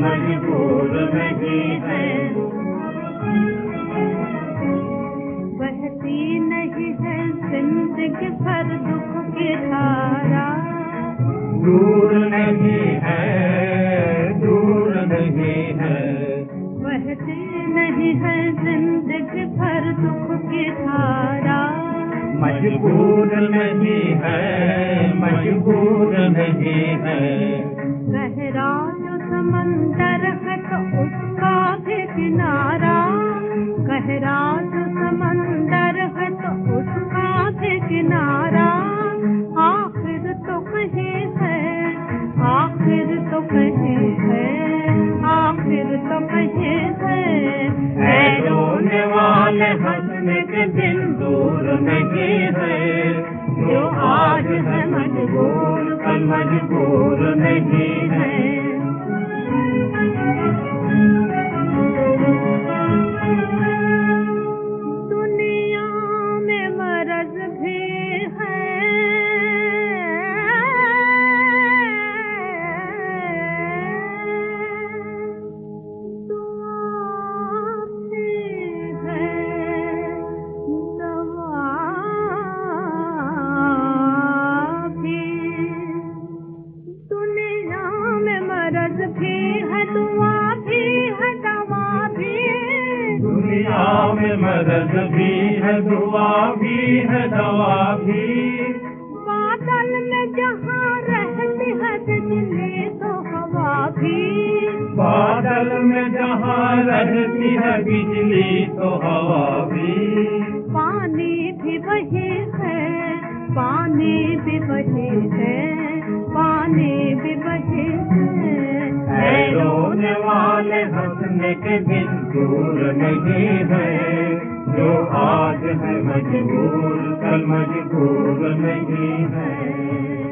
मजबूर नहीं है। बहती नहीं है ज़िंदगी भर दुख की धारा। दूर नहीं है दूर नहीं है। बहती नहीं है ज़िंदगी भर दुख की धारा। मजबूर नहीं है मजबूर नहीं है। गहरा समंदर है तो उसका भी किनारा। गहरा जो समंदर है तो उसका भी किनारा। आखिर तो कहीं है, आखिर तो कहीं है, आखिर तो कहीं है। रोने वाले हंसने के दिन दूर नहीं है। जो आज है मजबूर, कल मजबूर नहीं भी है भी है दवा भी दुनिया में मदद भी है दुआ भी है दवा भी बादल में जहाँ रहती है बिजली तो हवा भी। बादल में जहाँ रहती है बिजली तो हवा भी। पानी भी वही है पानी भी वही है। हंसने के दिन दूर नहीं है जो आज है मजबूर कल मजबूर नहीं है।